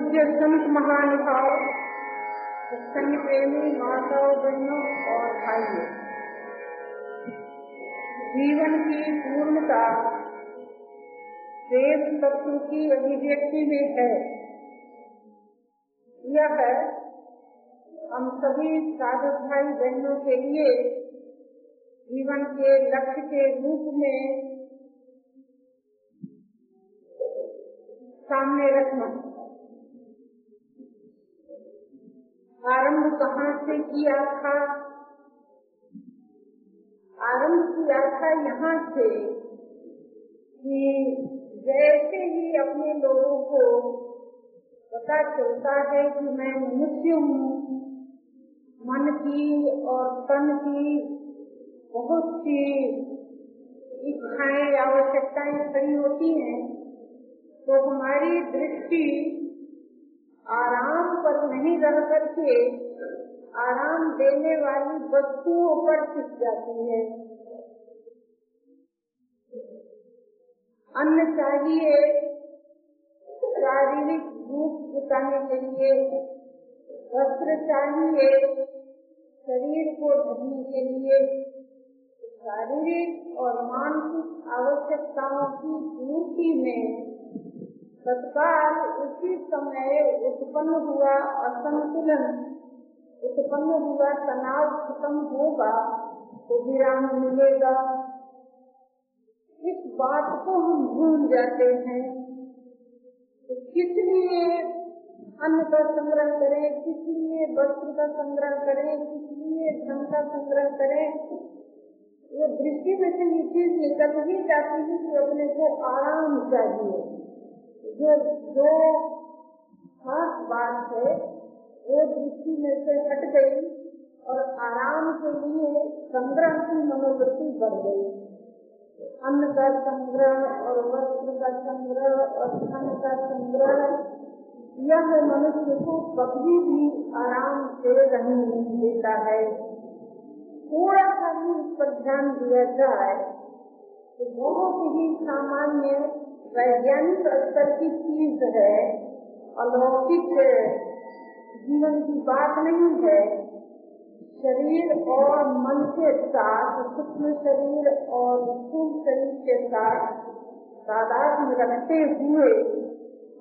पूज्य संत महानुभाव सत्संग प्रेमी, माताओं, बहनों और भाइयों। जीवन की पूर्णता प्रेम तत्व की अभिव्यक्ति में है। यह है, हम सभी साधक भाई बहनों के लिए जीवन के लक्ष्य के रूप में सामने रखना। आरंभ कहाँ से किया था? आरंभ किया था यहाँ से कि जैसे ही अपने लोगों को पता चलता है कि मैं मनुष्य हूँ, मन की और तन की बहुत सी इच्छाएँ, आवश्यकताएँ खड़ी होती हैं तो हमारी दृष्टि आराम पर नहीं रह करके आराम देने वाली वस्तुओं पर टिक जाती है। अन्न चाहिए, शारीरिक भूख जुटाने के लिए, वस्त्र चाहिए, शरीर को ढकने के लिए, शारीरिक और मानसिक आवश्यकताओं की पूर्ति में तत्काल उसी समय उत्पन्न हुआ असंतुलन। उत्पन्न हुआ तनाव खत्म होगा तो विराम मिलेगा। इस बात को हम भूल जाते हैं तो किस लिए अन्न का संग्रह करें, किस लिए वस्त्र का संग्रह करें, किस लिए धन का संग्रह करें। वो दृष्टि में से ये चीज़ निकल ही जाती है कि अपने को आराम चाहिए। जो जो खास बात है। वो दृष्टि में से हट गई और आराम के लिए संग्रह की मनोवृत्ति बढ़ गई। अन्न का संग्रह और वस्त्र का संग्रह और धन का संग्रह, यह मनुष्य को कभी भी आराम से रहने नहीं देता है। थोड़ा सा ही इस पर ध्यान दिया जाए तो बहुत ही सामान्य वैज्ञानिक स्तर की चीज़ है, अलौकिक जीवन की बात नहीं है। शरीर और मन के साथ, सूक्ष्म शरीर और स्थूल शरीर के साथ तादाद रखते हुए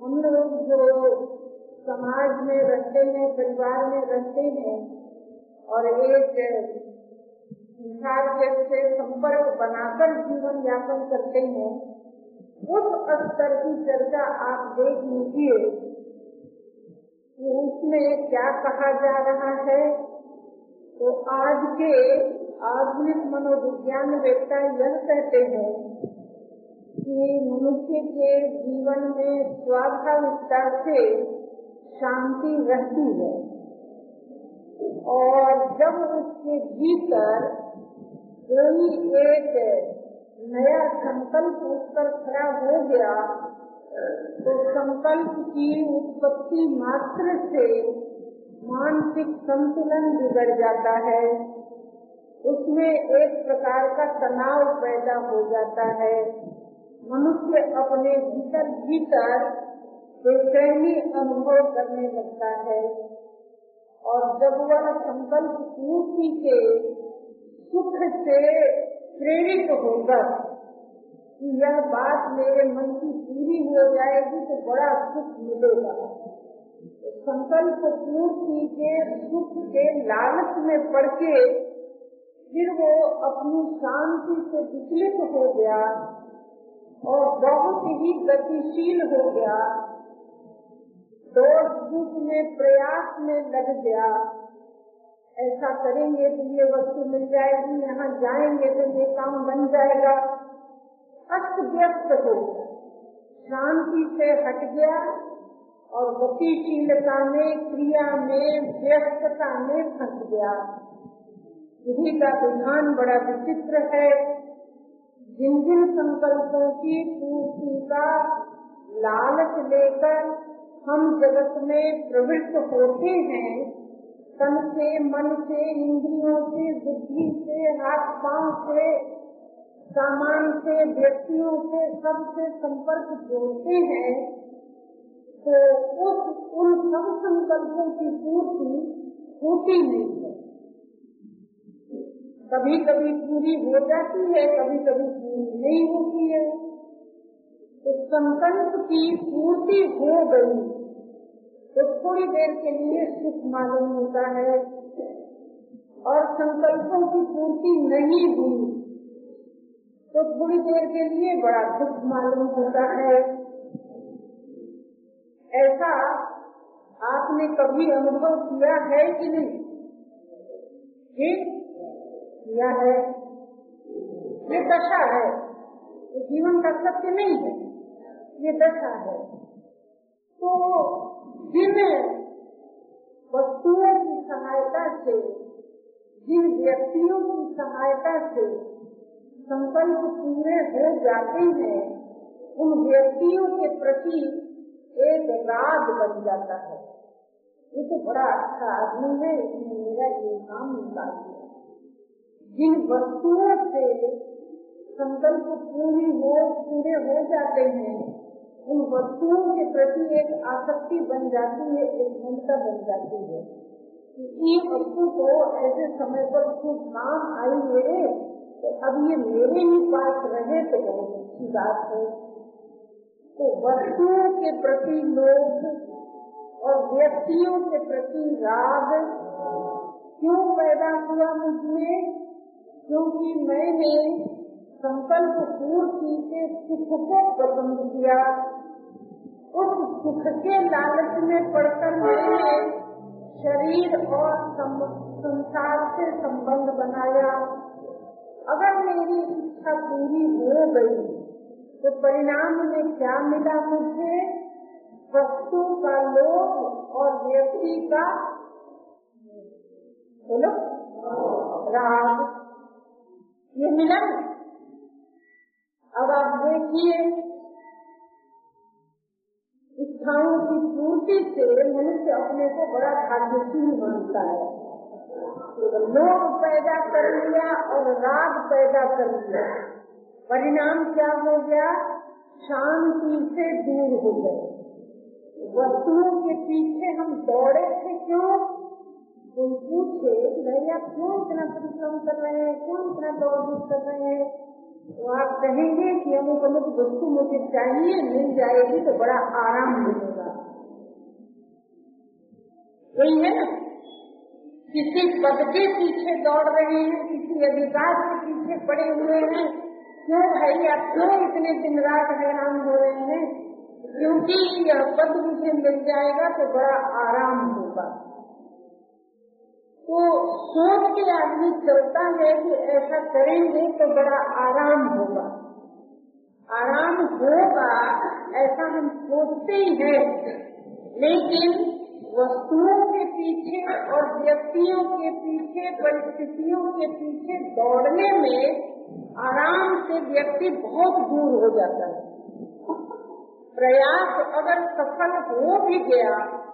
हम लोग जो समाज में रहते हैं, परिवार में रहते हैं, और एक संसार से संपर्क बनाकर जीवन यापन करते हैं उस स्तर की चर्चा आप देख लीजिए उसमें क्या कहा जा रहा है। तो आज के आधुनिक मनोविज्ञान वेत्ता यह कहते हैं कि मनुष्य के जीवन में स्वाभाविकता से शांति रहती है और जब उसके भीतर कोई एक नया संकल्प उस पर खड़ा हो गया तो संकल्प की उत्पत्ति मात्र से मानसिक संतुलन बिगड़ जाता है। उसमें एक प्रकार का तनाव पैदा हो जाता है। मनुष्य अपने भीतर भीतर बेचैनी अनुभव करने लगता है और जब वह संकल्प पूर्ति के सुख से प्रेरित होकर कि यह बात मेरे मन की पूरी हो जाएगी तो बड़ा सुख मिलेगा। तो संकल्प पूर्ति के सुख के लालच में पड़ के फिर वो अपनी शांति से विचलित हो गया और बहुत ही गतिशील हो गया। दौड़ में, प्रयास में लग गया। ऐसा करेंगे तो ये वस्तु मिल जाएगी, यहाँ जाएँगे तो ये काम बन जाएगा। अस्त व्यस्त हो। शांति से हट गया और गतिशीलता में, क्रिया में, व्यस्तता में फंस गया। विधि का विधान बड़ा विचित्र है। जिन जिन संकल्पों की पूर्ति का लालच लेकर हम जगत में प्रवृत्त होते हैं तन से, मन से, इंद्रियों से, बुद्धि से हाथ पाँव से, सामान से, व्यक्तियों से सबसे संपर्क जोड़ते हैं तो उस, उन सब संकल्पों की पूर्ति होती नहीं है। कभी कभी पूरी हो जाती है कभी कभी पूरी नहीं होती है। तो संकल्प की पूर्ति हो गई। तो थोड़ी देर के लिए सुख मालूम होता है और संकल्पों की पूर्ति नहीं हुई तो थोड़ी देर के लिए बड़ा दुख मालूम होता है। ऐसा आपने कभी अनुभव किया है कि नहीं? किया है। ये दशा है। ये जीवन का सत्य नहीं है। ये दशा है। तो जिन वस्तुओं की सहायता से, जिन व्यक्तियों की सहायता से संकल्प पूरे हो जाते हैं, उन व्यक्तियों के प्रति एक राग बन जाता है। ये तो बड़ा अच्छा आदमी है, इसने मेरा ये काम निकाल दिया। जिन वस्तुओं से संकल्प पूरी हो, पूरे हो जाते हैं उन वस्तुओं के प्रति एक आसक्ति बन जाती है, एक ममता बन जाती है। ये वस्तु को ऐसे समय पर खूब काम आई मेरे तो अब ये मेरे ही पास रहे तो बहुत अच्छी बात है। तो वस्तुओं के प्रति लोग और व्यक्तियों के प्रति राग क्यों पैदा हुआ मुझमें? क्योंकि मैंने संकल्प पूर्ति के सुख को पसंद किया। उस सुख के लालच में पड़कर मैंने शरीर और संसार से संबंध बनाया। अगर मेरी इच्छा पूरी हो गई तो परिणाम में क्या मिला मुझे? वस्तु का लोभ और व्यक्ति का बोलो। राग। ये मिला अब आप देखिए इच्छाओं की पूर्ति से मनुष्य अपने को बड़ा भाग्यशील मानता है। लोभ पैदा कर लिया और राग पैदा कर लिया। परिणाम क्या हो गया? शांति से दूर हो गए। वस्तुओं के पीछे हम दौड़े थे क्यों? कोई पूछे भैया क्यों इतना परिश्रम कर रहे हैं? क्यों इतना दौड़ कर रहे हैं? तो आप कहेंगे कि अमुक अमुक वस्तु मुझे चाहिए, मिल जाएगी तो बड़ा आराम मिलेगा। यही है ना? किसी पद के पीछे दौड़ रहे हैं, किसी अधिकार के पीछे पड़े हुए हैं। क्यों भाई, आप क्यों इतने दिन रात हैरान हो रहे हैं? क्योंकि यह पद मुझे मिल जाएगा तो बड़ा आराम होगा। तो सोच के आदमी चलता है कि ऐसा करेंगे तो बड़ा आराम होगा। आराम होगा, ऐसा हम सोचते ही हैं। लेकिन वस्तुओं के पीछे और व्यक्तियों के पीछे, परिस्थितियों के पीछे दौड़ने में आराम से व्यक्ति बहुत दूर हो जाता है। प्रयास अगर सफल हो भी गया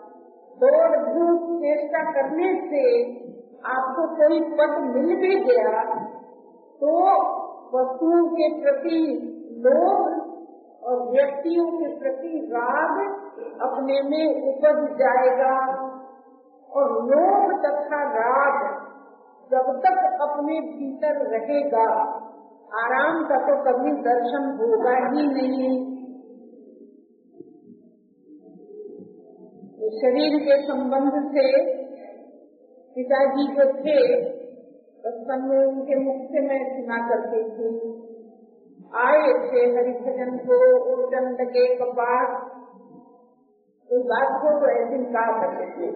दौड़ धूप चेष्टा करने से आपको कोई पद मिल भी गया तो वस्तुओं के प्रति लोभ और व्यक्तियों के प्रति राग अपने में उपज जाएगा। और लोभ तथा राग जब तक अपने भीतर रहेगा, आराम का तो कभी दर्शन होगा ही नहीं। तो शरीर के संबंध से पिताजी जो थे बचपन में उनके मुख से मैं सुना करती थी। आए थे हरिभजन को उदंड के कपाट। कोई बात को तो ऐसे कहा करते थे।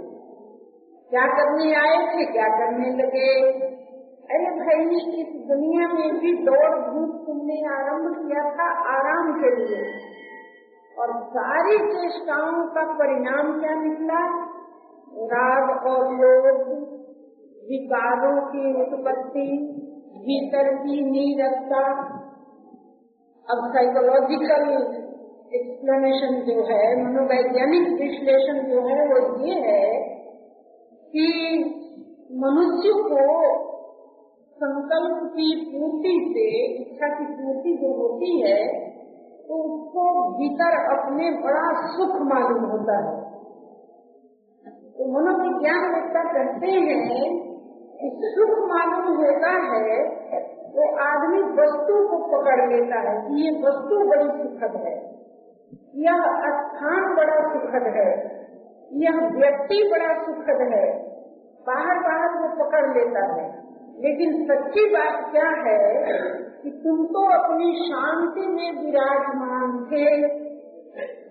क्या करने आए थे, क्या करने लगे? अरे भाई, इस दुनिया में भी दौड़ धूप तुमने आरंभ किया था आराम के लिए। और सारी चेष्टाओं का परिणाम क्या निकला? राग और लोभ, विकारों की उत्पत्ति, भीतर की नीरसता। अब साइकोलॉजिकल एक्सप्लेनेशन जो है, मनोवैज्ञानिक विश्लेषण जो है, वो ये है कि मनुष्य को संकल्प की पूर्ति से, इच्छा की पूर्ति जो होती है तो उसको भीतर अपने बड़ा सुख मालूम होता है। तो मनोविज्ञान वेत्ता कहते हैं सुख मालूम होता है, वो आदमी वस्तु को पकड़ लेता है कि ये वस्तु बड़ी सुखद है। यह स्थान बड़ा सुखद है। यह व्यक्ति बड़ा सुखद है। बाहर बाहर वो पकड़ लेता है। लेकिन सच्ची बात क्या है कि तुम तो अपनी शांति में विराजमान थे।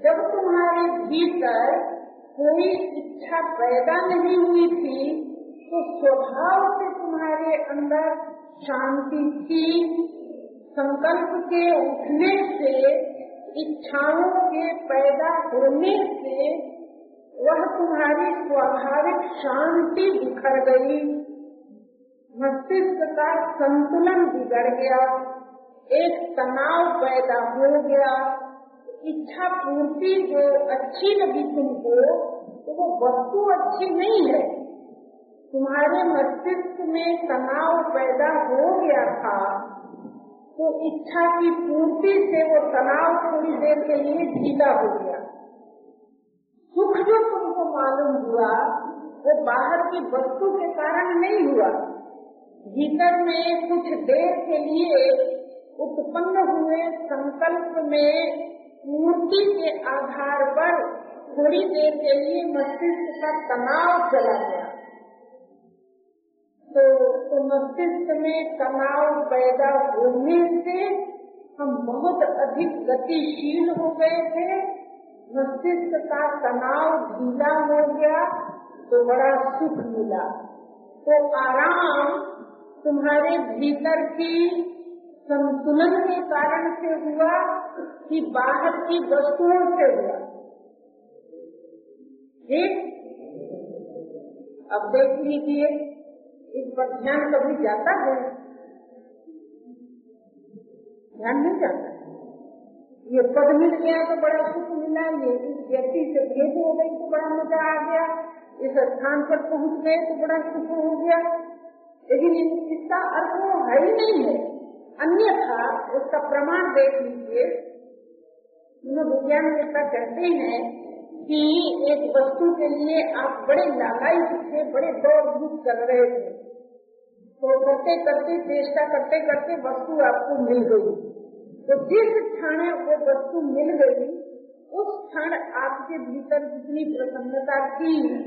जब तुम्हारे भीतर कोई इच्छा पैदा नहीं हुई थी तो स्वभाव से तुम्हारे अंदर शांति थी। संकल्प के उठने से, इच्छाओं के पैदा होने से, वह तुम्हारी स्वाभाविक शांति बिखर गई। मस्तिष्क का संतुलन बिगड़ गया, एक तनाव पैदा हो गया। इच्छा पूर्ति जो अच्छी लगी तुमको तो वो वस्तु अच्छी नहीं है। तुम्हारे मस्तिष्क में तनाव पैदा हो गया था तो इच्छा की पूर्ति से वो तनाव थोड़ी देर के लिए ढीला हो गया। सुख जो तुमको मालूम हुआ, वो बाहर की वस्तु के कारण नहीं हुआ। भीतर में कुछ देर के लिए उत्पन्न हुए संकल्प में मूर्ति के आधार पर थोड़ी देर के लिए मस्तिष्क का तनाव चला गया। तो, तो मस्तिष्क में तनाव पैदा होने से हम बहुत अधिक गतिशील हो गए थे। मस्तिष्क का तनाव ढीला हो गया तो बड़ा सुख मिला। तो आराम तुम्हारे भीतर की संतुलन के कारण से हुआ कि बाहर की वस्तुओं से हुआ। ठीक अब देख लीजिए, इस पर ध्यान कभी जाता है? ध्यान नहीं जाता। ये पद मिल गया तो बड़ा सुख मिला, ये इस व्यक्ति से भेद हो गई तो बड़ा मज़ा आ गया। इस स्थान पर पहुँच गए तो बड़ा सुख हो गया। लेकिन इसका अर्थ वो है ही नहीं है। अन्यथा उसका प्रमाण देख लीजिए। विज्ञान वेता कहते हैं कि एक वस्तु के लिए आप बड़े लालाई थे बड़े दौड़ धूप कर रहे थे। तो करते करते, चेष्टा करते करते वस्तु आपको मिल गई। तो जिस क्षण वो वस्तु मिल गई, उस क्षण आपके भीतर जितनी प्रसन्नता थी,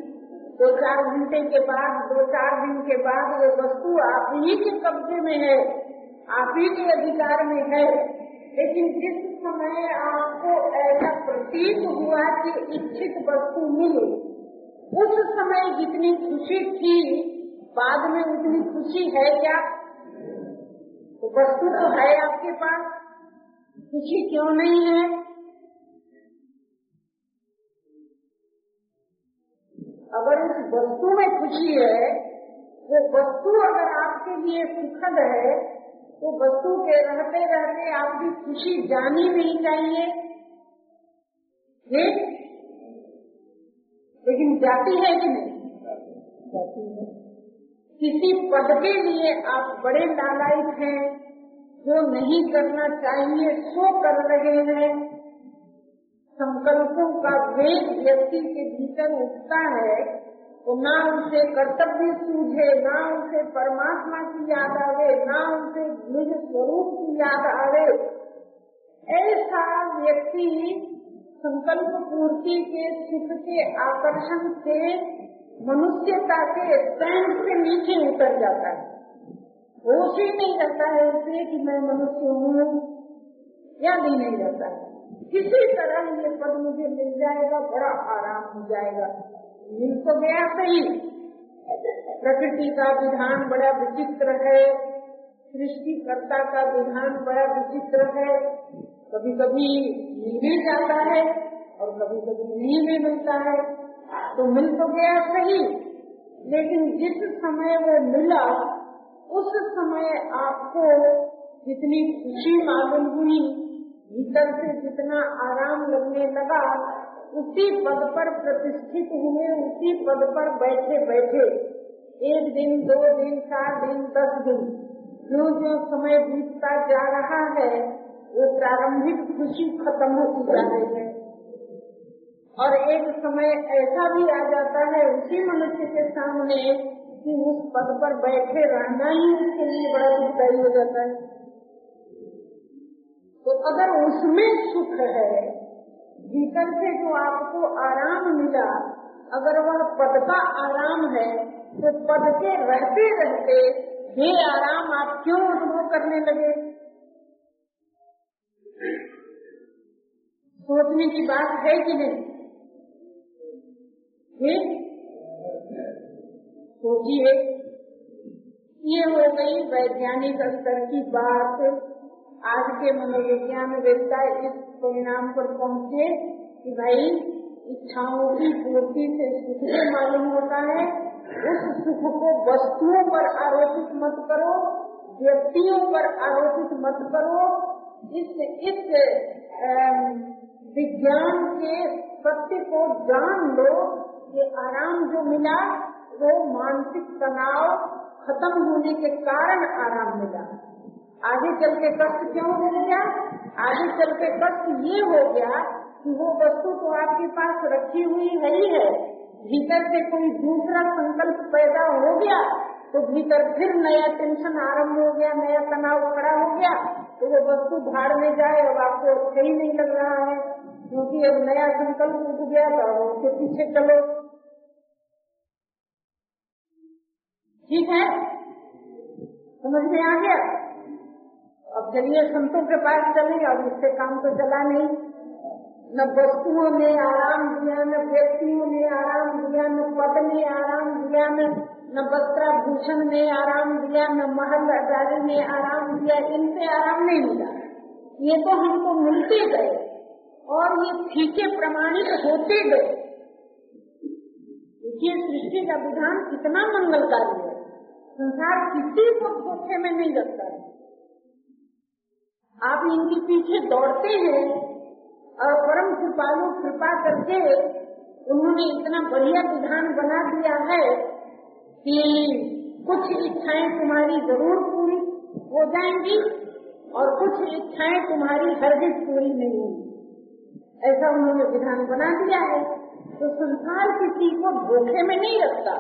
दो चार घंटे के बाद, दो चार दिन के बाद वो वस्तु आप ही के कब्जे में है। आप ही के अधिकार में है। लेकिन जिस समय आपको ऐसा प्रतीत हुआ कि इच्छित वस्तु मिले, उस समय जितनी खुशी थी, बाद में उतनी खुशी है क्या? तो वस्तु तो है आपके पास। खुशी क्यों नहीं है? अगर उस वस्तु में खुशी है, वो वस्तु अगर आपके लिए सुखद है तो वस्तु के रहते रहते आपकी खुशी जानी नहीं चाहिए। लेकिन जाती है कि नहीं? जाती है। किसी पद के लिए आप बड़े लालायित हैं, जो नहीं करना चाहिए, सो कर रहे हैं। संकल्पों का वेग व्यक्ति के भीतर उठता है। तो ना उसे कर्तव्य सूझे, ना उसे परमात्मा की याद आवे, ना उनसे निज स्वरूप की याद आवे। ऐसा व्यक्ति संकल्प पूर्ति के, सुख के, आकर्षण से मनुष्यता के स्टैंड से नीचे उतर जाता है। होश ही नहीं रहता है उसे कि मैं मनुष्य हूँ या भी नहीं रहता किसी तरह ये पद मुझे मिल जाएगा, बड़ा आराम हो जाएगा। मिल तो गया सही प्रकृति का विधान बड़ा विचित्र है। सृष्टिकर्ता का विधान बड़ा विचित्र है। कभी कभी मिल जाता है और कभी कभी नहीं भी मिलता है। तो मिल तो गया सही, लेकिन जिस समय वो मिला, उस समय आपको जितनी खुशी मालूम हुई, भीतर से जितना आराम लगने लगा उसी पद पर प्रतिष्ठित हुए, उसी पद पर बैठे बैठे। एक दिन, दो दिन, चार दिन, दस दिन, जो जो समय बीतता जा रहा है, वो प्रारंभिक खुशी खत्म होती जा रही है। और एक समय ऐसा भी आ जाता है, उसी मनुष्य के सामने, कि उस पद पर बैठे रहना ही उसके लिए बड़ा दुखदायी हो जाता है। तो अगर उसमें सुख है भीतर से जो आपको आराम मिला, अगर वह पद का आराम है तो पद के रहते रहते ये आराम आप क्यों अनुभव करने लगे? सोचने की बात है कि नहीं? सोचिए ये हो गई वैज्ञानिक स्तर की बात, आज के मनोविज्ञान वेदता इस परिणाम पर पहुँचे कि भाई, इच्छाओं की पूर्ति से सुख से मालूम होता है। उस सुख को वस्तुओं पर आरोपित मत करो, व्यक्तियों पर आरोपित मत करो। इस इस विज्ञान के सत्य को जान लो, ये आराम जो मिला, वो मानसिक तनाव खत्म होने के कारण आराम मिला। आगे चल के कष्ट क्यों हो गया? आगे चल के कष्ट ये हो गया कि वो वस्तु तो आपके पास रखी हुई है ही है। भीतर से कोई दूसरा संकल्प पैदा हो गया तो भीतर फिर नया टेंशन आरंभ हो गया, नया तनाव खड़ा हो गया। तो वो वस्तु भाड़ में जाए, अब आपको अच्छा ही नहीं लग रहा है, क्योंकि अब नया संकल्प उठ गया तो उसके पीछे चलो। ठीक है? समझ में आ गया? अब चलिए संतों के पास चले, अब इससे काम तो चला नहीं। न वस्तुओं ने आराम दिया, न व्यक्तियों ने आराम दिया, न पद ने आराम दिया, न न वस्त्राभूषण ने आराम दिया, न महल अजारी ने आराम दिया, इनसे आराम नहीं मिला। ये तो हमको मिलते गए और ये फीके प्रमाणित होते गए। ये सृष्टि का विधान कितना मंगलकारी है। संसार किसी को धोखे में नहीं रखता है। आप इनके पीछे दौड़ते हैं और परम कृपालु कृपा करके उन्होंने इतना बढ़िया विधान बना दिया है कि कुछ इच्छाएँ तुम्हारी ज़रूर पूरी हो जाएँगी और कुछ इच्छाएँ तुम्हारी हरगिज पूरी नहीं होंगी। ऐसा उन्होंने विधान बना दिया है। तो संसार किसी को धोखे में नहीं रखता।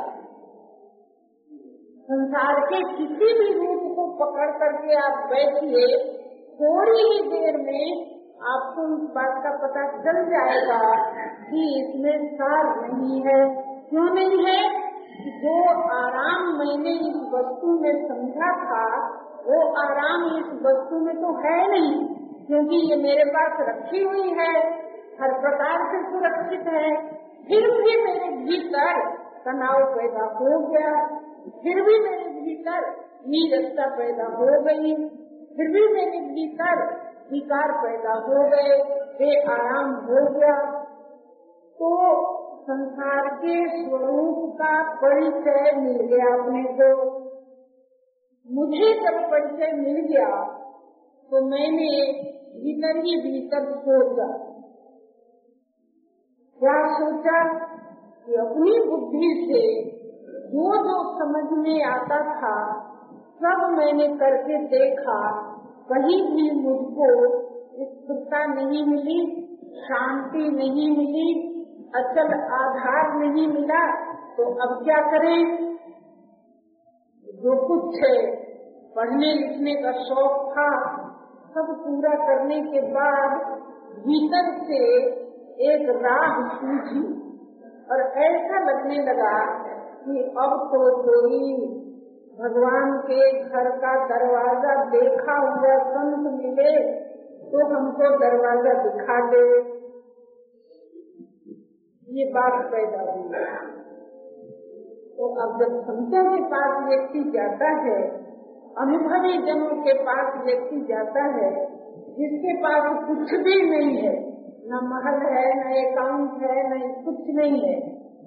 संसार के किसी भी रूप को पकड़ करके आप बैठिए। थोड़ी ही देर में आपको इस बात का पता चल जाएगा कि इसमें सार नहीं है। क्यों नहीं है? जो आराम मैंने इस वस्तु में समझा था, वो आराम इस वस्तु में तो है नहीं, क्योंकि ये मेरे पास रखी हुई है। हर प्रकार से सुरक्षित है। फिर भी मेरे भीतर तनाव पैदा हो गया। फिर भी मेरे भीतर नीरसता पैदा हो गई। फिर भी मेरे भीतर विकार पैदा हो गए वे आराम हो गया। तो संसार के स्वरूप का परिचय मिल गया अपने को। मुझे जब परिचय मिल गया तो मैंने भीतर ही भीतर सोचा। क्या सोचा कि अपनी बुद्धि से जो जो समझ में आता था सब मैंने करके देखा, कहीं भी मुझको स्थिरता नहीं मिली, शांति नहीं मिली, अचल आधार नहीं मिला तो अब क्या करें? जो कुछ पढ़ने लिखने का शौक था, सब पूरा करने के बाद भीतर से एक राह सूझी और ऐसा लगने लगा कि अब तो कोई भगवान के घर का दरवाज़ा देखा हुआ संत मिले तो हमको दरवाज़ा दिखा दे। ये बात पैदा हुई। तो अब जब संतों के पास व्यक्ति जाता है, अनुभवी जनों के पास व्यक्ति जाता है, जिसके पास कुछ भी नहीं है, न महल है, न एकाउंट है, न कुछ नहीं है,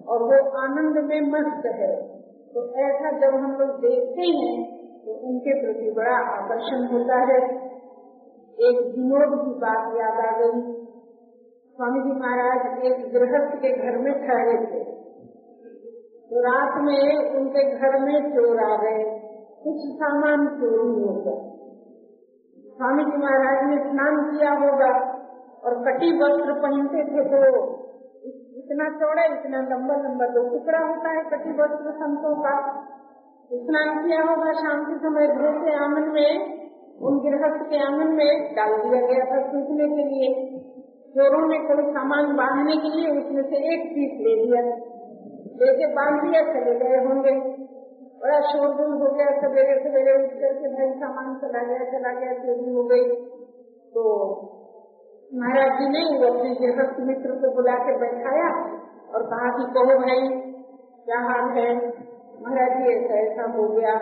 और वो आनंद में मस्त है। तो ऐसा जब हम लोग देखते हैं तो उनके प्रति बड़ा आकर्षण होता है। एक विनोद की बात याद आ गई। स्वामी जी महाराज एक गृहस्थ के घर में ठहरे थे। तो रात में उनके घर में चोर आ गए। कुछ सामान चोरी हो गया। स्वामी जी महाराज ने स्नान किया होगा और कटी वस्त्र पहनते थे तो इतना चौड़ा, इतना लंबा लंबा दो टुकड़ा होता है कटी वस्त्र संतों का। स्नान किया होगा शाम के समय घर के आँगन में, उन गृहस्थ के आँगन में डाल दिया गया था सूखने के लिए। चोरों ने कोई सामान बांधने के लिए उसमें से एक पीस ले लिया। लेके बाँध दिया, चले गए होंगे। बड़ा शोरगुल हो गया सवेरे सवेरे उठ करके भाई सामान चला गया चला गया चोरी हो गई। तो महाराज जी ने अपने गृहस्थ मित्र को बुला के बैठाया और कहा कि कहो भाई, क्या हाल है? महाराज जी, ऐसा ऐसा हो गया।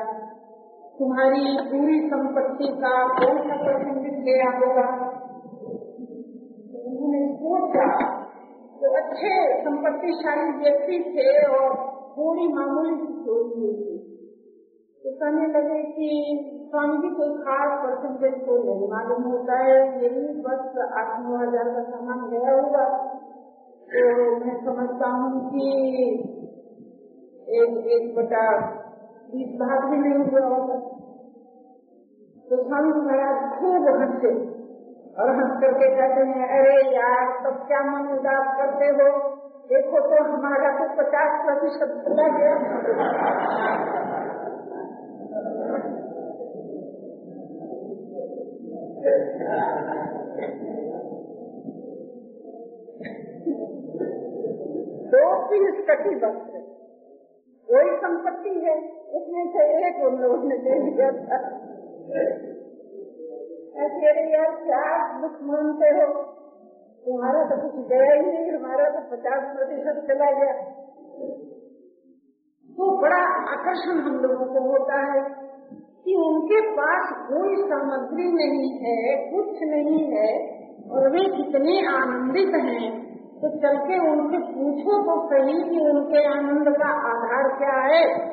तुम्हारी पूरी संपत्ति का कौन सा परसेंटेज गया होगा? उन्होंने सोचा तो अच्छे संपत्तिशाली व्यक्ति थे और थोड़ी मामूली चोरी हुई। तो कहने लगे कि स्वामी जी, कोई खास परसेंटेज को नहीं मालूम होता है, यही बस आठ नौ हज़ार का सामान गया होगा। तो मैं समझता हूँ कि एक एक बटा बीस भाग भी नहीं हुआ होगा। तो स्वामी महाराज खूब हंसे और हंस करके कहते हैं, अरे यार, तब क्या मन उदास करते हो? देखो तो हमारा तो पचास प्रतिशत चला गया। दो पीस कटी वस्त्र कोई संपत्ति है, उसमें से एक उन लोगों ने ले लिया था। ऐसे यार क्या दुख मानते हो? तुम्हारा तो कुछ गया ही नहीं, हमारा तो पचास प्रतिशत चला गया। तो बड़ा आकर्षण हम लोगों को होता है। कि उनके पास कोई सामग्री नहीं है, कुछ नहीं है, और वे कितने आनंदित हैं। तो चल के उनसे पूछो तो सही कि उनके आनंद का आधार क्या है।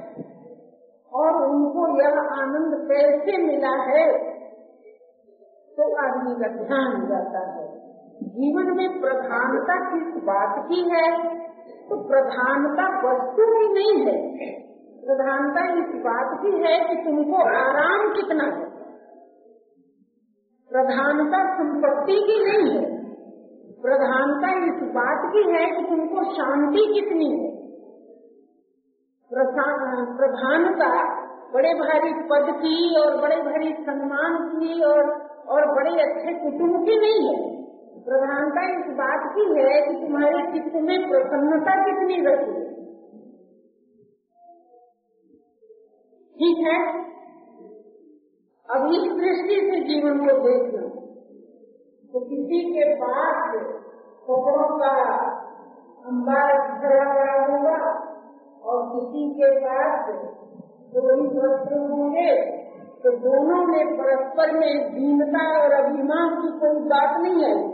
और उनको यह आनंद कैसे मिला है? तो आदमी का ध्यान जाता है। जीवन में प्रधानता किस बात की है? तो प्रधानता वस्तु की नहीं है। प्रधानता इस बात की है कि तुमको आराम कितना है। प्रधानता संपत्ति की नहीं है। प्रधानता इस बात की है कि तुमको शांति कितनी है। प्रधानता बड़े भारी पद की और बड़े भारी सम्मान की और और बड़े अच्छे कुटुंब की नहीं है। प्रधानता इस बात की है कि तुम्हारे चित्त में प्रसन्नता कितनी रहती है। ठीक है? अब इस दृष्टि से जीवन को देखना। तो किसी के पास कपड़ों का अंबार हुआ होगा और किसी के पास कोई वस्त्र होंगे तो दोनों में परस्पर में दीनता और अभिमान की कोई बात नहीं है।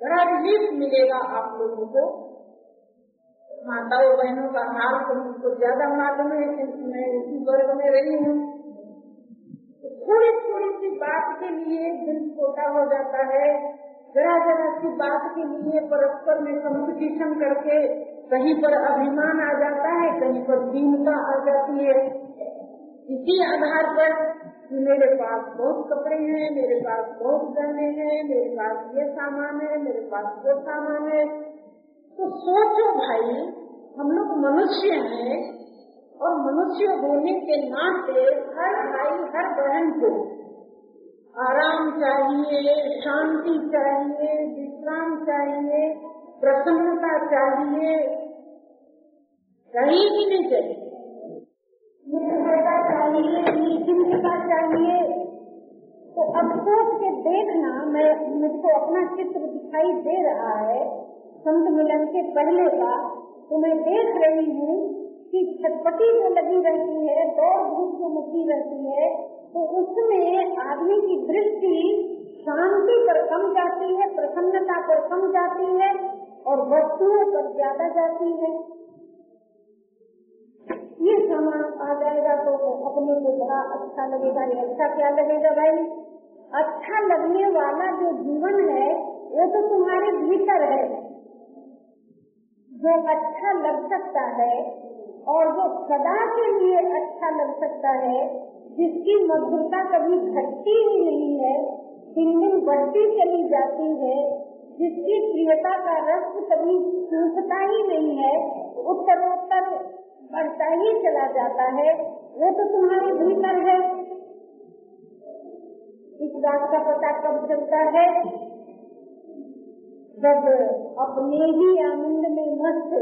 बड़ा रिलीफ मिलेगा आप लोगों को। माताओं बहनों का हाल तो मुझको ज़्यादा मालूम है क्योंकि मैं उसी वर्ग में रही हूँ। थोड़ी थोड़ी सी बात के लिए दिल छोटा हो जाता है। जरा जरा सी बात के लिए परस्पर में कंपटीशन करके कहीं पर अभिमान आ जाता है, कहीं पर दीनता आ जाती है। इसी आधार पर कि मेरे पास बहुत कपड़े हैं, मेरे पास बहुत गहने हैं, मेरे पास ये सामान है, मेरे पास वो सामान है। तो सोचो भाई, हम लोग मनुष्य हैं और मनुष्य होने के नाते हर भाई, हर बहन को आराम चाहिए, शांति चाहिए, विश्राम चाहिए, प्रसन्नता चाहिए। चाहिए कि नहीं चाहिए। निर्भरता चाहिए, निश्चिंतता चाहिए। तो अब सोच के देखना, मैं, मुझको अपना चित्र दिखाई दे रहा है। संत मिलन के पहले का तो मैं देख रही हूँ कि छटपटी जो लगी रहती है, दौड़ धूप जो मची रहती है तो उसमें आदमी की दृष्टि शांति पर कम जाती है, प्रसन्नता पर कम जाती है और वस्तुओं पर ज़्यादा जाती है। ये सामान आ जाएगा तो अपने को बड़ा अच्छा लगेगा, ये अच्छा क्या लगेगा भाई? अच्छा लगने वाला जो जीवन है, वो तो तुम्हारे भीतर है। जो अच्छा लग सकता है और जो सदा के लिए अच्छा लग सकता है, जिसकी मधुरता कभी घटती ही नहीं है, दिन दिन बढ़ती चली जाती है, जिसकी प्रियता का रस कभी सूखता ही नहीं है, उत्तरोत्तर बढ़ता ही चला जाता है। वो तो तुम्हारे भीतर है। इस बात का पता कब चलता है? जब अपने ही आनंद में मस्त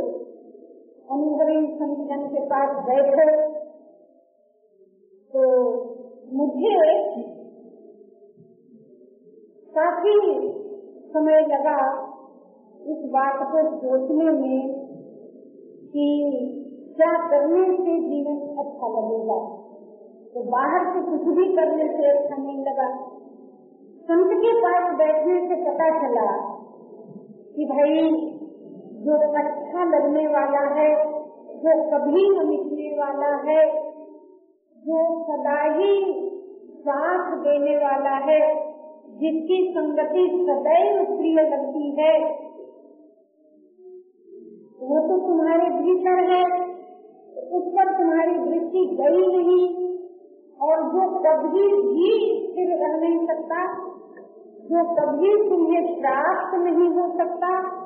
अनुभवी संजन के पास बैठे तो मुझे काफ़ी समय लगा इस बात को सोचने में कि क्या करने से जीवन अच्छा लगेगा। तो बाहर से कुछ भी करने से अच्छा नहीं लगा। संत के पास बैठने से पता चला कि भाई, जो अच्छा लगने वाला है, जो कभी न मिटने वाला है, जो सदा ही साथ देने वाला है, जिसकी संगति सदैव प्रिय लगती है, वो तो तुम्हारे भीतर है, उस पर तुम्हारी दृष्टि गई नहीं, और जो कभी भी स्थिर रह नहीं सकता। जो कभी तुम्हें प्राप्त नहीं हो सकता।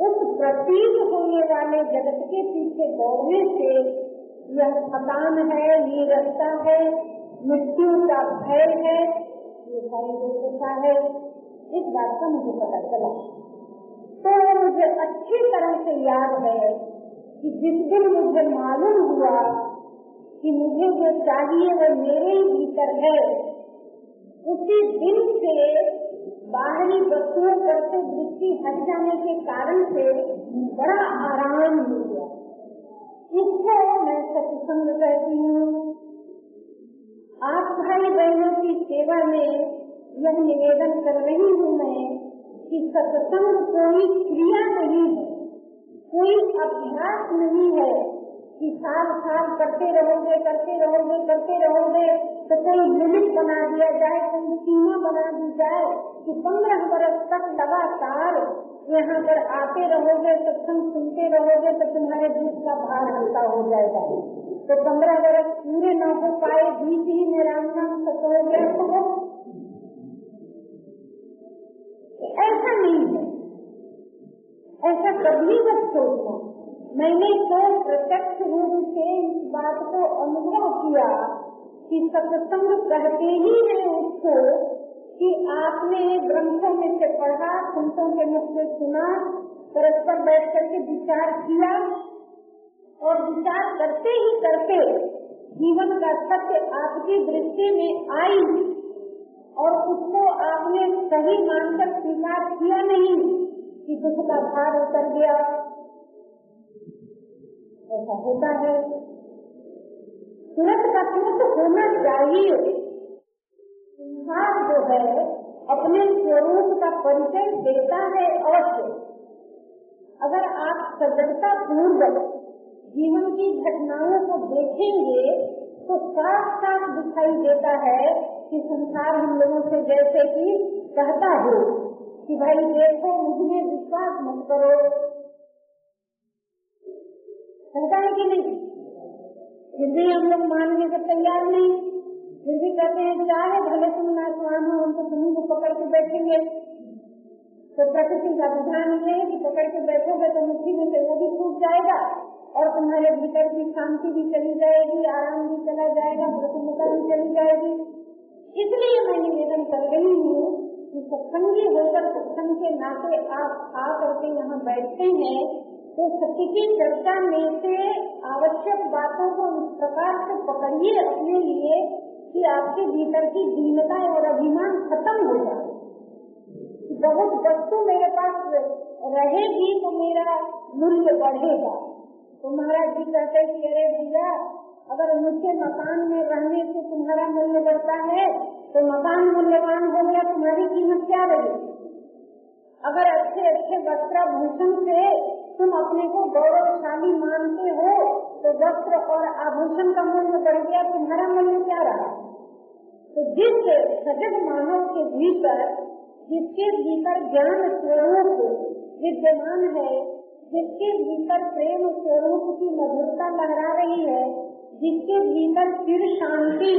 उस प्रतीक होने वाले जगत के पीछे दौड़ने से यह थकान है, नीरसता है, मृत्यु का भय है, ये सारी दुर्दशा है। इस बात का मुझे पता चला। तो मुझे अच्छी तरह से याद है कि जिस दिन मुझे मालूम हुआ कि मुझे जो चाहिए वो मेरे ही भीतर है। उसी दिन से बाहरी वस्तुओं पर से दृष्टि हट जाने के कारण से बड़ा आराम मिल गया। इसको मैं सत्संग कहती हूँ, आप भाई बहनों की सेवा में यह निवेदन कर रही हूँ मैं कि सत्संग कोई क्रिया नहीं है, कोई अभ्यास नहीं है कि साल साल करते रहोगे करते रहोगे करते रहोगे। तो कोई लिमिट बना दिया जाए, कोई सीमा बना दी जाए कि पंद्रह बरस तक लगातार यहाँ पर आते रहोगे सत्संग सुनते रहोगे तो तुम्हारे दूध का भार हल्का हो जाएगा। तो पंद्रह बरस पूरे न हो पाए, बीच ही में राम तो ऐसा नहीं है। ऐसा कभी मत सोचना। मैंने तो प्रत्यक्ष रूप से इस बात को अनुभव किया कि सत्संग कहते ही है उसको, कि आपने ग्रंथों में से पढ़ा संतों के मुख से सुना परस्पर बैठ करके विचार किया, और विचार करते ही करते जीवन का सत्य आपकी दृष्टि में आई, और उसको आपने सही मानकर स्वीकार किया नहीं, कि दुख का भार उतर गया। ऐसा होता है। तुरंत का तुरंत होना चाहिए संसार जो है। अपने स्वरूप का परिचय देता है अवश्य अगर आप सजगता पूर्वक जीवन की घटनाओं को देखेंगे तो साफ़ साफ़ दिखाई देता है कि संसार हम लोगों से जैसे कि कहता हो कि भाई देखो मुझे विश्वास मत करो कहता है कि नहीं फिर भी हम लोग मानने को तैयार नहीं। फिर भी कहते हैं चाहे भले तुम नाचवान हो, हम तो तुम्हें को पकड़ के बैठेंगे। तो प्रकृति का विधान ये है कि पकड़ के बैठोगे तो मुट्ठी में से वो भी छूट जाएगा और तुम्हारे भीतर की शांति भी चली जाएगी, आराम भी चला जाएगा प्रसन्नता भी चली जाएगी। इसलिए मैं निवेदन कर रही हूँ कि सत्संगी होकर सत्संग के नाते आप आ करके यहाँ बैठते हैं। तो सत्य की चर्चा में से आवश्यक बातों को इस प्रकार से पकड़िए अपने लिए कि आपके भीतर की दीनता और अभिमान खत्म हो जाए। बहुत वस्तु मेरे पास रहेगी तो मेरा मूल्य बढ़ेगा। तो महाराज जी कहते कि, अरे भैया, अगर मुझे मकान में रहने से तुम्हारा मूल्य बढ़ता है तो मकान मूल्यवान हो गया तुम्हारी कीमत क्या रहेगी? अगर अच्छे अच्छे वस्त्र भूषण से तुम अपने को गौरवशाली मानते हो तो वस्त्र और आभूषण का मूल्य बढ़ गया, तुम्हारा मूल्य क्या रहा? तो जिस सजग मानव के भीतर, जिसके भीतर ज्ञान स्वरूप विद्यमान है, जिसके भीतर प्रेम स्वरूप की मधुरता लहरा रही है, जिसके भीतर फिर शांति,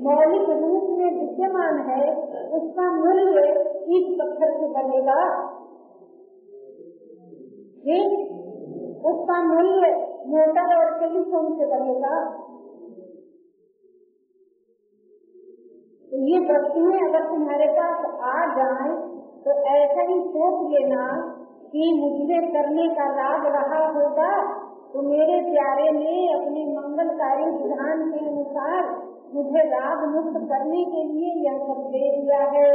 मौलिक रूप में विद्यमान है, उसका मूल्य ईट पत्थर से बनेगा। उसका मूल्य मोटर और टेलीफोन से बनेगा। तो ये वस्तुएँ अगर तुम्हारे पास आ जाए तो ऐसा ही सोच लेना कि मुझे करने का लाभ रहा होगा तो मेरे प्यारे ने अपने मंगलकारी विधान के अनुसार मुझे राग मुक्त करने के लिए यह सब दे दिया है।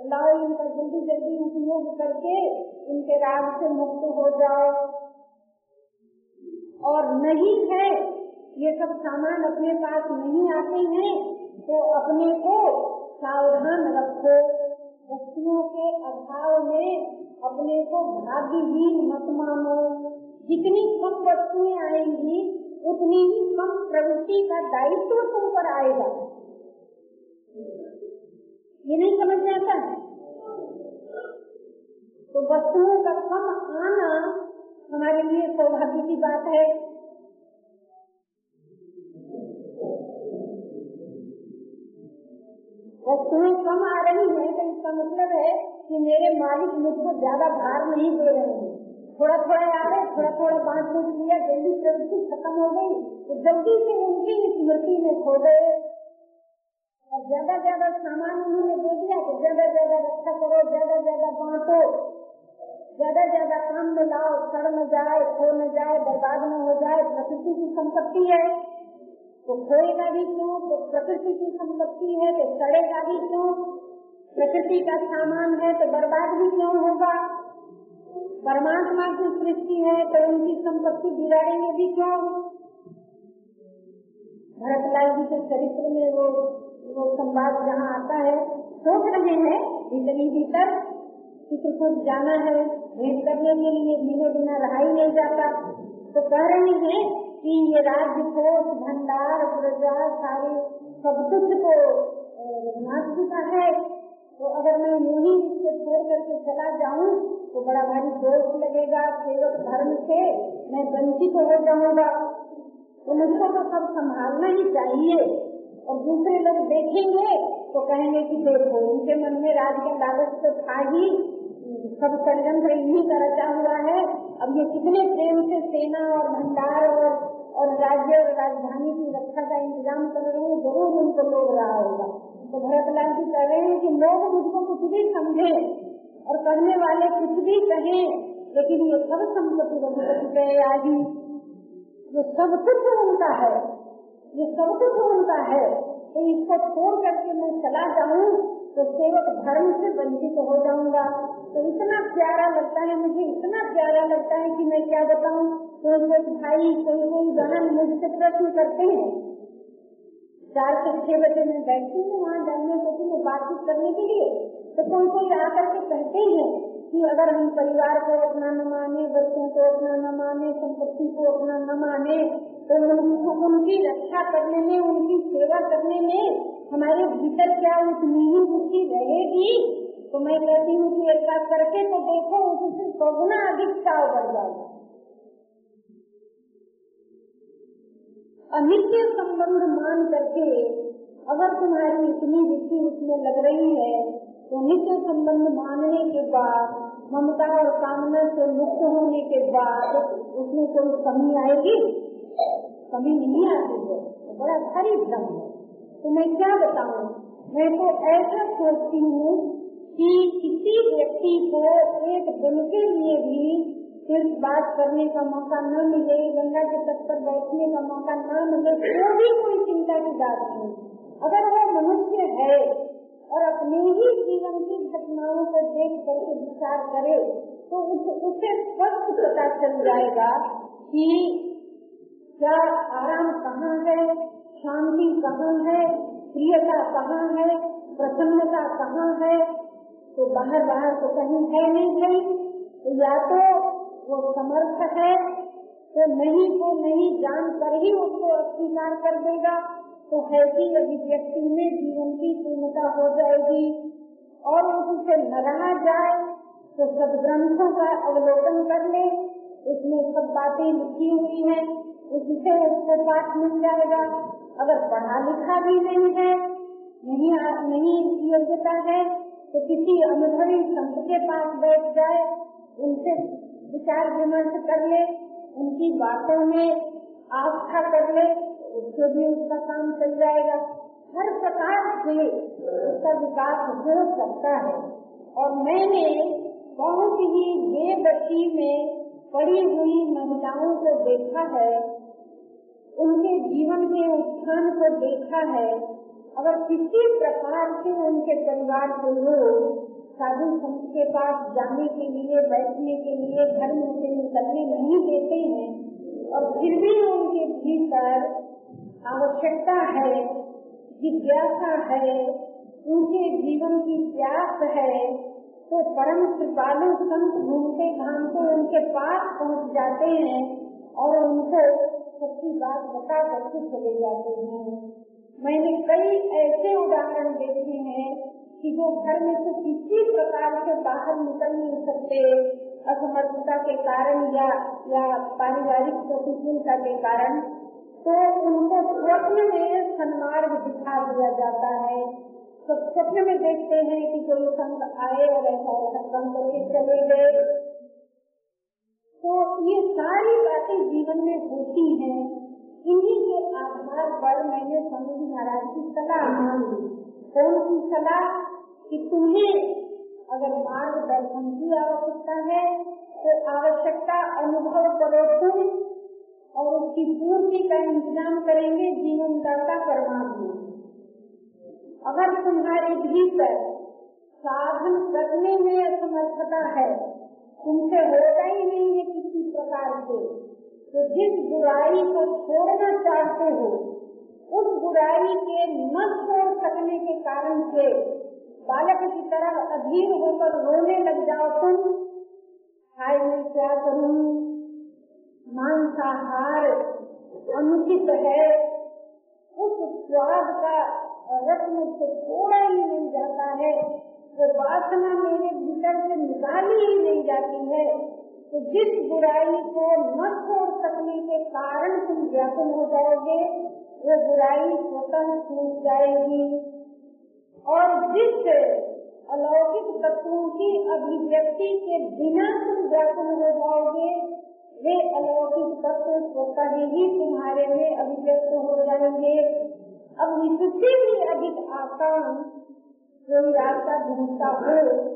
लाओ इनका जल्दी जल्दी उपयोग करके इनके राग से मुक्त हो जाओ। और नहीं है, ये सब सामान अपने पास नहीं आते हैं तो अपने को सावधान रखो। वस्तुओं के अभाव में अपने को भाग्यहीन मत मानो। जितनी कम वस्तुएँ आएँगी, उतनी ही कम प्रवृत्ति का दायित्व तुम पर आएगा। ये नहीं समझ में आता? है तो वस्तुओं का कम आना हमारे लिए सौभाग्य की बात है। वस्तुएँ कम आ रही है तो इसका मतलब है कि मेरे मालिक मुझको ज़्यादा भार नहीं दे रहे हैं। थोड़ा थोड़ा आ गए थोड़ा थोड़ा बांट लिया, जल्दी प्रवृत्ति खत्म हो गई। तो जल्दी से उनकी स्मृति में खो गए। और ज़्यादा ज़्यादा सामान उन्होंने दे दिया तो ज़्यादा ज़्यादा रक्षा करो, ज़्यादा ज़्यादा बांटो। ज़्यादा ज़्यादा काम में लाओ सड़ न जाए खो न जाए बर्बाद न हो जाए प्रकृति की संपत्ति है। तो खोएगा भी क्यों? तो प्रकृति की संपत्ति है तो सड़ेगा भी क्यों? प्रकृति का सामान है तो बर्बाद भी क्यों होगा? परमात्मा की सृष्टि है तो उनकी संपत्ति बिगाड़ेंगे भी क्यों? भरतलाल जी के चरित्र में वो वो संवाद जहाँ आता है, सोच रहे हैं इतनी भीतर चित्रकूट जाना है, भेंट करने के लिए बिना बिना रहा ही नहीं जाता। तो कह रहे हैं कि ये राज्य कोष भंडार, प्रजा, सारे सब कुछ को नाथ जी का है। तो अगर मैं यूँ ही छोड़ करके चला जाऊँ तो बड़ा भारी दोष लगेगा। सेवक धर्म से मैं वंचित हो जाऊँगा। तो मुझको तो सब संभालना ही चाहिए। और दूसरे लोग देखेंगे तो कहेंगे कि देखो, उनके मन में राज का लालच तो था ही। सब षडयंत्र इन्हीं का रचा हुआ है। अब ये कितने प्रेम से सेना और भंडार और और राज्य और राजधानी की रक्षा का इंतज़ाम कर रहे हैं, ज़रूर उनको लोग रहा होगा। तो भरतलाल जी कह रहे हैं कि लोग मुझको कुछ भी समझे और करने वाले कुछ भी कहें, लेकिन ये सब संपत्ति रघुपति गए आदि। ये सब कुछ उनका है। ये सब कुछ उनका है। तो इसको छोड़ करके मैं चला जाऊँ तो सेवक धर्म से वंचित हो जाऊँगा। तो इतना प्यारा लगता है, मुझे इतना प्यारा लगता है कि मैं क्या बताऊँ? कोई कोई भाई कोई कोई बहन मुझसे प्रश्न करते हैं, चार से छह बजे मैं बैठती हूँ, वहाँ जाने को मैं बातचीत करने के लिए तो कोई कोई आकर के कहते हैं कि अगर हम परिवार को अपना न माने, बच्चों को अपना न माने, संपत्ति को अपना न माने तो उनको रक्षा करने में, उनकी सेवा करने में हमारे भीतर क्या उतनी ही रुचि रहेगी? तो मैं कहती हूँ कि एक बार करके तो देखो, उससे दोगुना अधिक चाव बढ़ जाएगा। अनित्य संबंध मान करके अगर तुम्हारी इतनी रुचि उसमें लग रही है तो नित्य संबंध मानने के बाद, ममता और कामना से मुक्त होने के बाद उसमें कोई कमी आएगी? कमी नहीं आती है। तो बड़ा भारी भ्रम है। तो मैं क्या बताऊँ? मैं तो ऐसा सोचती हूँ कि किसी व्यक्ति को एक दिन के लिए भी सिर्फ़ बात करने का मौका न मिले, गंगा के तट पर बैठने का मौका न मिले तो भी कोई चिंता की बात नहीं। अगर वो मनुष्य है और अपने ही जीवन की घटनाओं को देख करके विचार करे तो उसे स्पष्ट पता चल जाएगा कि क्या आराम कहाँ है? शांति कहाँ है? प्रियता कहाँ है? प्रसन्नता कहाँ है? तो बाहर बाहर तो कहीं है नहीं कहीं तो या तो वो समर्थ है तो नहीं को नहीं जान कर ही उसको अस्वीकार कर देगा। तो है कि अभिव्यक्ति में जीवन की पूर्णता हो जाएगी। और उससे न रहा जाए तो सदग्रंथों का अवलोकन कर ले। उसमें सब बातें लिखी हुई हैं। उससे उसको पाठ मिल जाएगा। अगर पढ़ा लिखा भी नहीं है, नहीं नहीं योग्यता है तो किसी अनुभवी संत के पास बैठ जाए, उनसे विचार विमर्श कर ले, उनकी बातों में आस्था कर ले, उससे भी उसका काम चल जाएगा। हर प्रकार से उसका विकास हो सकता है। और मैंने बहुत ही बेबसी में पड़ी हुई महिलाओं को देखा है उनके जीवन के उत्थान को देखा है, अगर किसी प्रकार से उनके परिवार के लोग साधु संत के पास जाने के लिए, बैठने के लिए, घर में से निकलने नहीं देते हैं, और फिर भी उनके भीतर आवश्यकता है, जिज्ञासा है, उनके जीवन की प्यास है तो परम कृपालु संत घूमते घामते उनके पास पहुँच जाते हैं और उनको सच्ची बात बता करके चले जाते हैं। मैंने कई ऐसे उदाहरण देखे हैं कि जो घर में से किसी प्रकार से बाहर निकल नहीं सकते, असमर्थता के कारण या या पारिवारिक प्रतिकूलता के कारण तो उनको स्वप्न में सन्मार्ग दिखा दिया जाता है। तो स्वप्न में देखते हैं कि कोई संत आए और ऐसा ऐसा काम करके चले गए। तो ये सारी बातें जीवन में होती हैं। इन्हीं के आधार पर मैंने स्वामी जी महाराज की सलाह मांगी। कौन सी सलाह कि तुम्हें अगर मार्गदर्शन की आवश्यकता है तो आवश्यकता अनुभव करो तुम और उसकी पूर्ति का इंतज़ाम करेंगे जीवन दाता परमात्मा। अगर तुम्हारे भीतर साधन करने में असमर्थता है तुमसे होता ही नहीं है किसी प्रकार से तो जिस बुराई को छोड़ना चाहते हो, उस बुराई के न छोड़ सकने के कारण से बालक की तरह अधीर होकर रोने लग जाओ तुम। हाय, मैं क्या करूँ? मांसाहार अनुचित है। उस स्वाद का रत्न मुझसे थोड़ा ही मिल जाता है। वो वासना मेरे भीतर से निकाली ही नहीं जाती है। तो जिस बुराई को न छोड़ सकने के कारण तुम व्याकुल हो जाओगे वो बुराई स्वतः छूट जाएगी। और जिस अलौकिक तत्वों की अभिव्यक्ति के बिना तुम व्याकुल हो जाओगे, वे अलौकिक तत्व स्वतः ही तुम्हारे में अभिव्यक्त हो जाएँगे। अब इससे भी अधिक आसान कोई रास्ता ढूंढता हो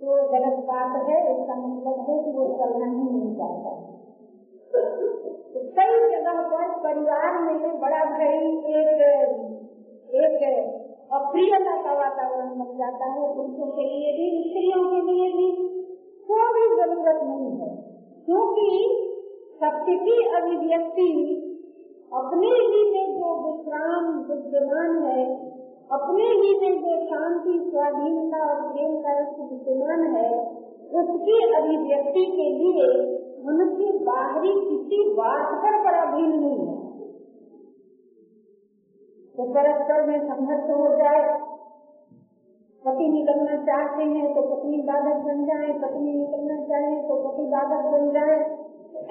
तो गलत बात है इसका मतलब है कि वो चलना ही नहीं चाहता तो कई जगह पर परिवार में बड़ा भाई एक एक अप्रियता का वातावरण बन जाता है पुरुषों के लिए भी, स्त्रियों के लिए भी। कोई ज़रूरत नहीं है, क्योंकि सत्य की अभिव्यक्ति अपने ही में जो विश्राम, विद्यमान है अपने ही जो शांति, स्वाधीनता और प्रेम का विद्यमान है, उसकी अभिव्यक्ति के लिए मनुष्य बाहरी किसी बात पर भीन नहीं है। तो परस्पर में संघर्ष हो जाए, पति निकलना चाहते हैं तो पत्नी बाधक बन जाए, पत्नी निकलना चाहे तो पति बाधक बन जाए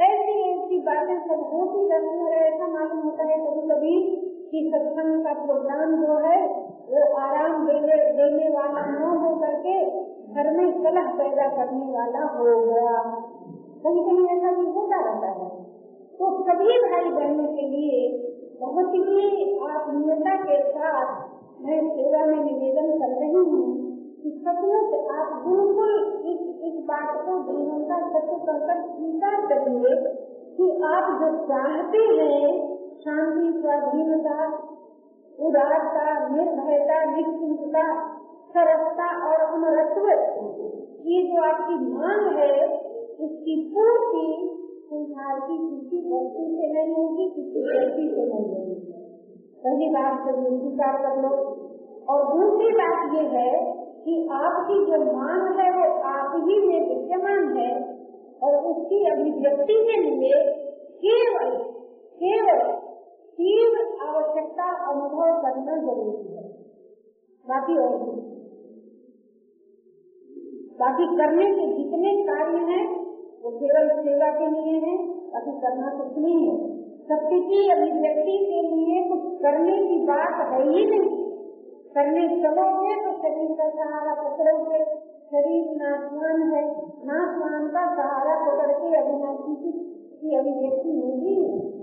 ऐसी ऐसी बातें सब होती रहती है, ऐसा मालूम होता है कभी कभी कि सत्संग का प्रोग्राम जो है वो आराम देने देने वाला न हो करके घर में कलह पैदा करने वाला हो गया। कहीं कहीं ऐसा भी होता रहता है। तो सभी भाई बहनों के लिए बहुत ही आत्मीयता के साथ मैं सेवा में निवेदन कर रही हूँ कि सचमुच आप बिल्कुल इस इस बात को जीवन का सत्य कहकर स्वीकार करेंगे कि आप जो चाहते हैं, शांति, स्वाधीनता उदारता, निर्भयता, निश्चिंतता, सरसता और अमरत्व। ये जो आपकी मांग है उसकी पूर्ति संसार की किसी वस्तु से नहीं होगी, किसी व्यक्ति से नहीं होगी। पहली बात तो स्वीकार कर लो। और दूसरी बात ये है कि आपकी जो मांग है, वो आप ही में विद्यमान है और उसकी अभिव्यक्ति के लिए केवल केवल तीव्र आवश्यकता अनुभव करना ज़रूरी है। बाकी और बाकी करने के जितने कार्य हैं, वो केवल सेवा के लिए हैं, बाकी करना कुछ नहीं है। सत्य की अभिव्यक्ति के लिए कुछ करने की बात है ही नहीं। करने चलोगे तो शरीर का सहारा पकड़ोगे शरीर नाशवान है। नाशवान का सहारा पकड़ के अविनाशी की अभिव्यक्ति होगी।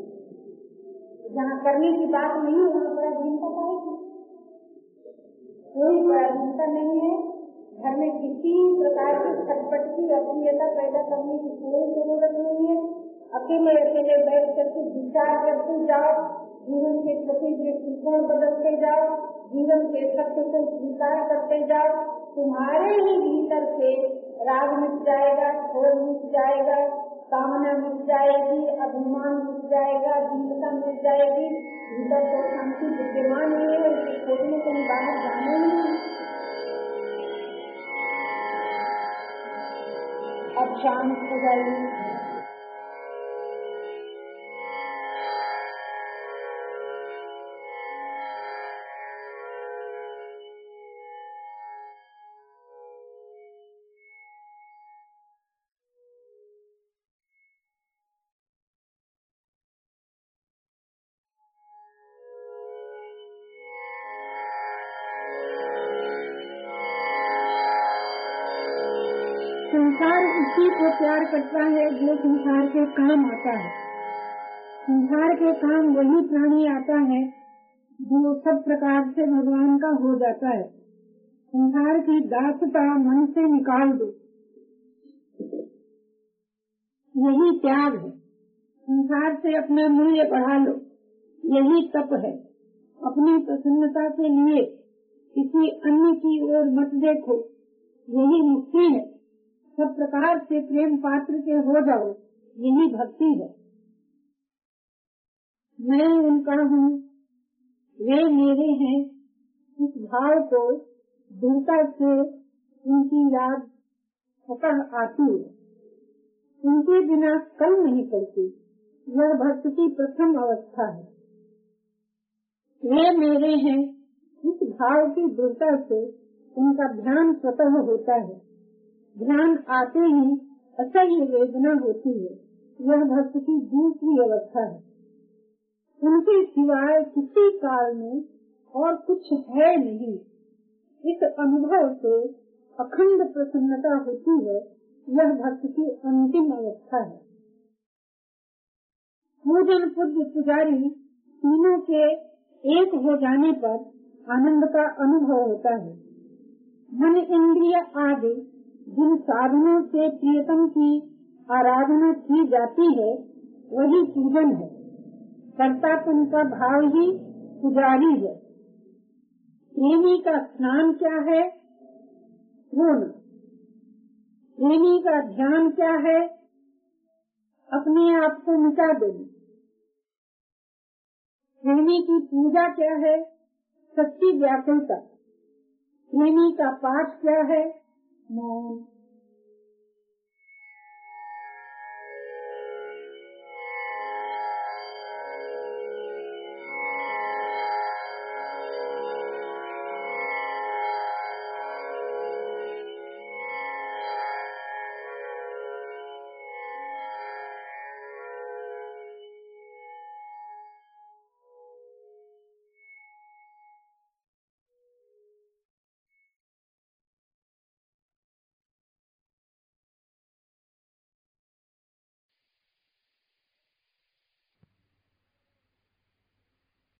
जहाँ करने की बात नहीं है वहाँ पराधीनता पाएगी कोई पराधीनता नहीं है। घर में किसी प्रकार की खटपट की अप्रियता पैदा करने की कोई ज़रूरत नहीं है। अकेले अकेले बैठ करके विचार करते जाओ। जीवन के प्रति दृष्टिकोण बदलते जाओ। जीवन के सत्य को स्वीकार करते जाओ। तुम्हारे ही भीतर से राग मिट जाएगा छोड़ मिट जाएगा। कामना मिल जाएगी, अभिमान मिल जाएगा दीपता मिल जाएगी भीतर तो शांति विद्यमान नहीं है उसे खोजने को बाहर जाने नहीं अब शांत हो जाएगी संसार उसी को प्यार करता है जो संसार के काम आता है। संसार के काम वही प्राणी आता है जो सब प्रकार से भगवान का हो जाता है। संसार की दासता मन से निकाल दो। यही त्याग है। संसार से अपना मूल्य बढ़ा लो। यही तप है। अपनी प्रसन्नता के लिए किसी अन्य की ओर मत देखो। यही मुक्ति है। सब प्रकार से प्रेम पात्र के हो जाओ, यही भक्ति है। मैं उनका हूँ, वे मेरे हैं। इस भाव को दृढ़ता से उनकी याद स्वतः आती है। उनके बिना कल नहीं पड़ती, यह भक्त की प्रथम अवस्था है। वे मेरे हैं, इस भाव की दृढ़ता से उनका ध्यान स्वतः होता है। ध्यान आते ही असह्य वेदना होती है। यह भक्त की दूसरी अवस्था है। उनके सिवाय किसी काल में और कुछ है नहीं। इस अनुभव से अखंड प्रसन्नता होती है। यह भक्त की अंतिम अवस्था है। पूजन पूज्य पुजारी तीनों के एक हो जाने पर आनंद का अनुभव होता है। मन इंद्रिय आदि जिन साधनों से प्रियतम की आराधना की जाती है, वही पूजन है। कर्तापन का भाव ही पुजारी है। प्रेमी का स्नान क्या है? पूर्ण। प्रेमी का ध्यान क्या है? अपने आप को मिटा देना। प्रेमी की पूजा क्या है? सच्ची व्याकुलता। प्रेमी का पाठ क्या है? môn